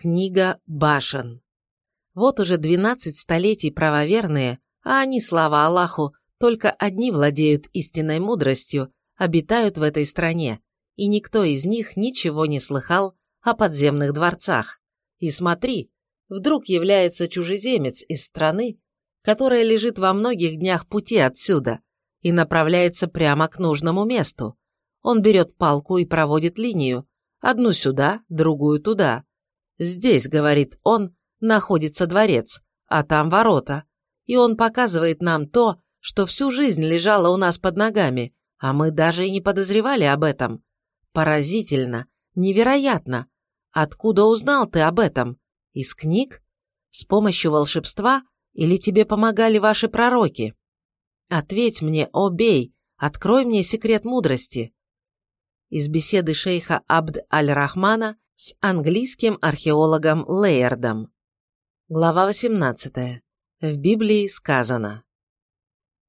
Книга башен. Вот уже 12 столетий правоверные, а они, слава Аллаху, только одни владеют истинной мудростью, обитают в этой стране, и никто из них ничего не слыхал о подземных дворцах. И смотри, вдруг является чужеземец из страны, которая лежит во многих днях пути отсюда, и направляется прямо к нужному месту. Он берет палку и проводит линию, одну сюда, другую туда. Здесь, говорит он, находится дворец, а там ворота. И он показывает нам то, что всю жизнь лежало у нас под ногами, а мы даже и не подозревали об этом. Поразительно, невероятно. Откуда узнал ты об этом? Из книг? С помощью волшебства? Или тебе помогали ваши пророки? Ответь мне, о бей, открой мне секрет мудрости. Из беседы шейха Абд аль-Рахмана с английским археологом Лейердом. Глава 18. В Библии сказано.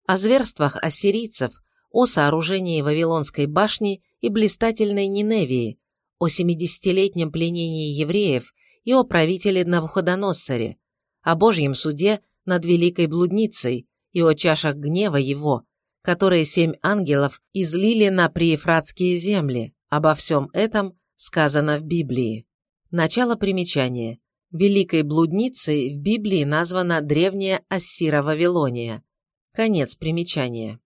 О зверствах ассирийцев, о сооружении Вавилонской башни и блистательной Ниневии, о 70-летнем пленении евреев и о правителе Навуходоносоре, о Божьем суде над великой блудницей и о чашах гнева его, которые семь ангелов излили на приефратские земли. Обо всем этом сказано в Библии. Начало примечания. Великой блудницей в Библии названа древняя Ассира Вавилония. Конец примечания.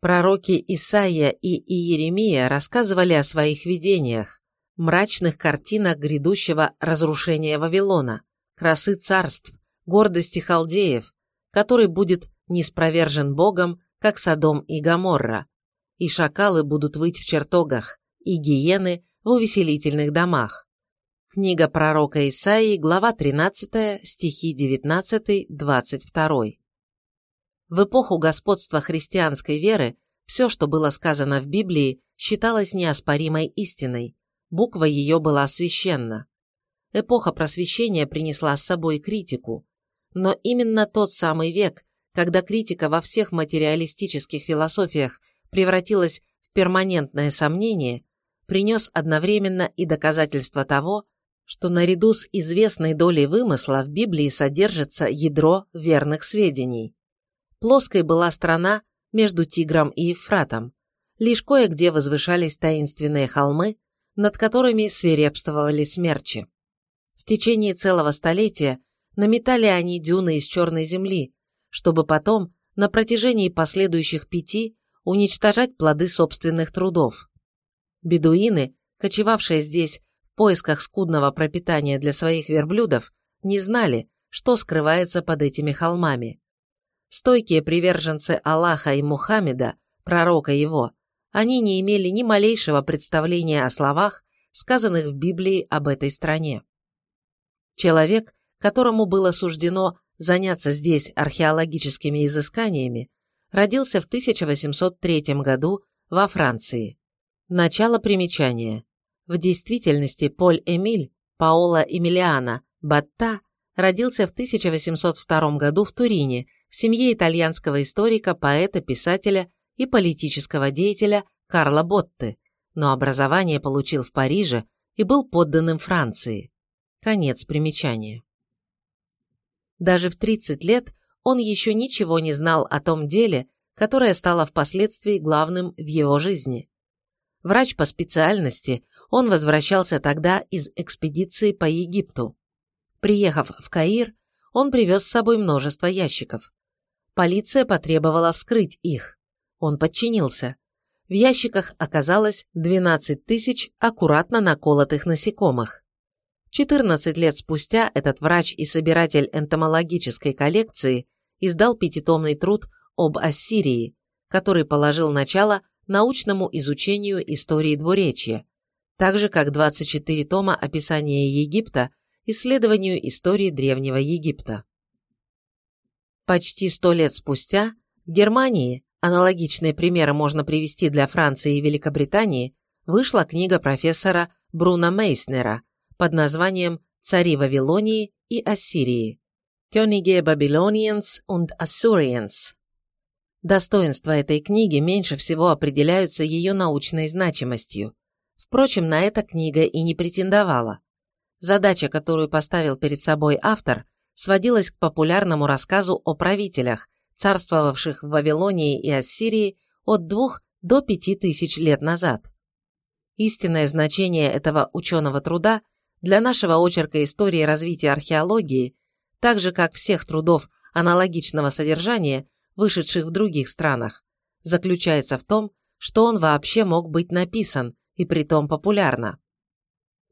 Пророки Исаия и Иеремия рассказывали о своих видениях, мрачных картинах грядущего разрушения Вавилона, красы царств, гордости халдеев, который будет неспровержен Богом, как Содом и Гоморра, и шакалы будут выть в чертогах, и гиены в увеселительных домах. Книга пророка Исаии, глава 13, стихи 19-22. В эпоху господства христианской веры все, что было сказано в Библии, считалось неоспоримой истиной, буква ее была священна. Эпоха просвещения принесла с собой критику, но именно тот самый век, когда критика во всех материалистических философиях превратилась в перманентное сомнение, принес одновременно и доказательство того, что наряду с известной долей вымысла в Библии содержится ядро верных сведений. Плоской была страна между Тигром и Ефратом. Лишь кое-где возвышались таинственные холмы, над которыми свирепствовали смерчи. В течение целого столетия наметали они дюны из черной земли, чтобы потом, на протяжении последующих пяти, уничтожать плоды собственных трудов. Бедуины, кочевавшие здесь в поисках скудного пропитания для своих верблюдов, не знали, что скрывается под этими холмами. Стойкие приверженцы Аллаха и Мухаммеда, пророка его, они не имели ни малейшего представления о словах, сказанных в Библии об этой стране. Человек, которому было суждено заняться здесь археологическими изысканиями, родился в 1803 году во Франции. Начало примечания. В действительности Поль Эмиль Паоло Эмилиано Батта родился в 1802 году в Турине в семье итальянского историка, поэта, писателя и политического деятеля Карла Ботты, но образование получил в Париже и был подданным Франции. Конец примечания. Даже в 30 лет он еще ничего не знал о том деле, которое стало впоследствии главным в его жизни. Врач по специальности, он возвращался тогда из экспедиции по Египту. Приехав в Каир, он привез с собой множество ящиков. Полиция потребовала вскрыть их. Он подчинился. В ящиках оказалось 12 тысяч аккуратно наколотых насекомых. 14 лет спустя этот врач и собиратель энтомологической коллекции издал пятитомный труд об Ассирии, который положил начало научному изучению истории двуречья, так же как 24 тома описания Египта исследованию истории Древнего Египта. Почти сто лет спустя в Германии, аналогичные примеры можно привести для Франции и Великобритании, вышла книга профессора Бруна Мейснера под названием «Цари Вавилонии и Ассирии» Könige Babylonians und Assyrians. Достоинства этой книги меньше всего определяются ее научной значимостью. Впрочем, на это книга и не претендовала. Задача, которую поставил перед собой автор, сводилась к популярному рассказу о правителях, царствовавших в Вавилонии и Ассирии от двух до пяти тысяч лет назад. Истинное значение этого ученого труда для нашего очерка истории развития археологии, так же как всех трудов аналогичного содержания, вышедших в других странах, заключается в том, что он вообще мог быть написан, и притом популярно.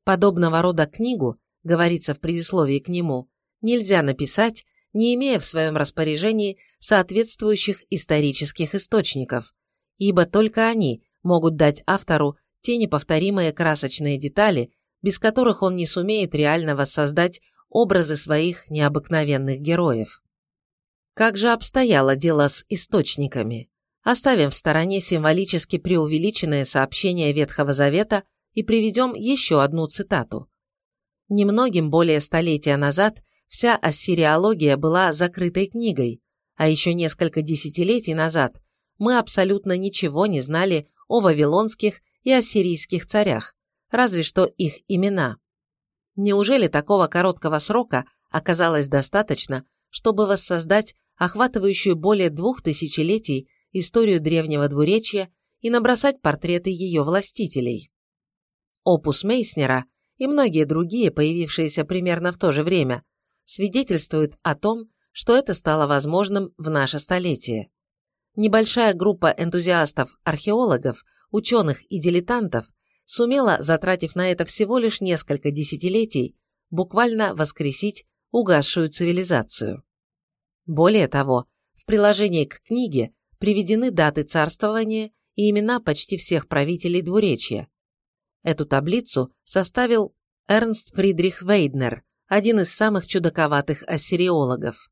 Подобного рода книгу, говорится в предисловии к нему, нельзя написать, не имея в своем распоряжении соответствующих исторических источников, ибо только они могут дать автору те неповторимые красочные детали, без которых он не сумеет реально воссоздать образы своих необыкновенных героев. Как же обстояло дело с источниками? Оставим в стороне символически преувеличенные сообщения Ветхого Завета и приведем еще одну цитату. Немногим более столетия назад вся ассириология была закрытой книгой, а еще несколько десятилетий назад мы абсолютно ничего не знали о вавилонских и ассирийских царях, разве что их имена. Неужели такого короткого срока оказалось достаточно, чтобы воссоздать охватывающую более двух тысячелетий историю древнего двуречья и набросать портреты ее властителей? Опус Мейснера и многие другие, появившиеся примерно в то же время, свидетельствуют о том, что это стало возможным в наше столетие. Небольшая группа энтузиастов-археологов, ученых и дилетантов сумела, затратив на это всего лишь несколько десятилетий, буквально воскресить угасшую цивилизацию. Более того, в приложении к книге приведены даты царствования и имена почти всех правителей двуречья. Эту таблицу составил Эрнст Фридрих Вейднер, один из самых чудаковатых ассириологов.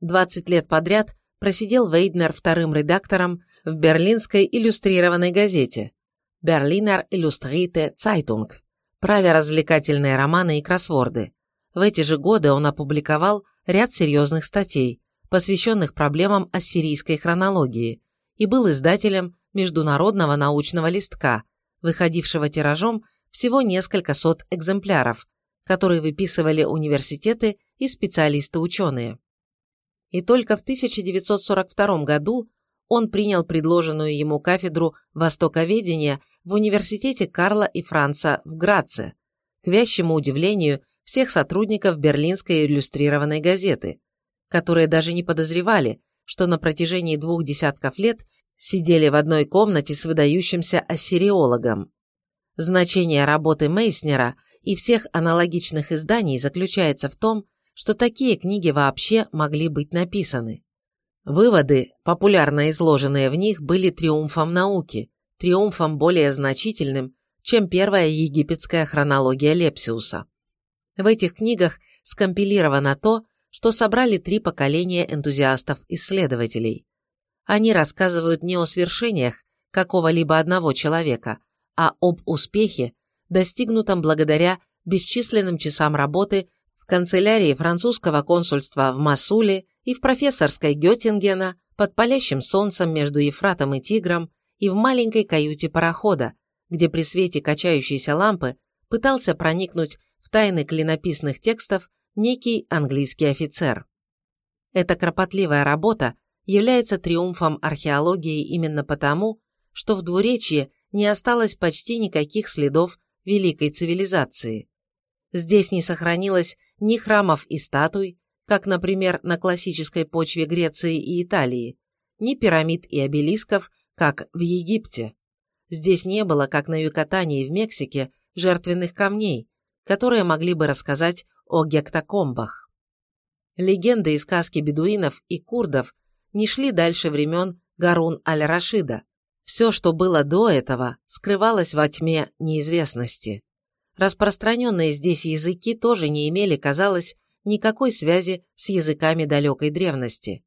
20 лет подряд просидел Вейднер вторым редактором в берлинской иллюстрированной газете, Berliner Illustrierte Zeitung, правя развлекательные романы и кроссворды. В эти же годы он опубликовал ряд серьезных статей, посвященных проблемам ассирийской хронологии, и был издателем международного научного листка, выходившего тиражом всего несколько сот экземпляров, которые выписывали университеты и специалисты-ученые. И только в 1942 году он принял предложенную ему кафедру востоковедения в университете Карла и Франца в Граце, к вящему удивлению всех сотрудников Берлинской иллюстрированной газеты, которые даже не подозревали, что на протяжении двух десятков лет сидели в одной комнате с выдающимся ассириологом. Значение работы Мейснера и всех аналогичных изданий заключается в том, что такие книги вообще могли быть написаны. Выводы, популярно изложенные в них, были триумфом науки, триумфом более значительным, чем первая египетская хронология Лепсиуса. В этих книгах скомпилировано то, что собрали три поколения энтузиастов-исследователей. Они рассказывают не о свершениях какого-либо одного человека, а об успехе, достигнутом благодаря бесчисленным часам работы в канцелярии французского консульства в Масуле и в профессорской Геттингена под палящим солнцем между Ефратом и Тигром и в маленькой каюте парохода, где при свете качающейся лампы пытался проникнуть в тайны клинописных текстов некий английский офицер. Эта кропотливая работа является триумфом археологии именно потому, что в двуречье не осталось почти никаких следов великой цивилизации. Здесь не сохранилось ни храмов и статуй, как, например, на классической почве Греции и Италии, ни пирамид и обелисков, как в Египте. Здесь не было, как на Юкатане и в Мексике, жертвенных камней, которые могли бы рассказать о гектокомбах. Легенды и сказки бедуинов и курдов не шли дальше времен Гарун аль-Рашида. Все, что было до этого, скрывалось во тьме неизвестности. Распространенные здесь языки тоже не имели, казалось, никакой связи с языками далекой древности.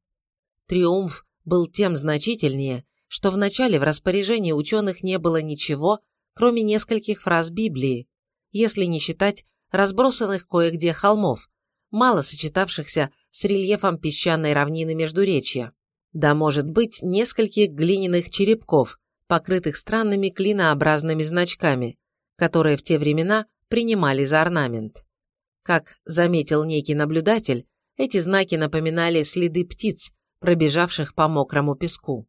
Триумф был тем значительнее, что вначале в распоряжении ученых не было ничего, кроме нескольких фраз Библии, если не считать разбросанных кое-где холмов, мало сочетавшихся с рельефом песчаной равнины Междуречья. Да, может быть, нескольких глиняных черепков, покрытых странными клинообразными значками, которые в те времена принимали за орнамент. Как заметил некий наблюдатель, эти знаки напоминали следы птиц, пробежавших по мокрому песку.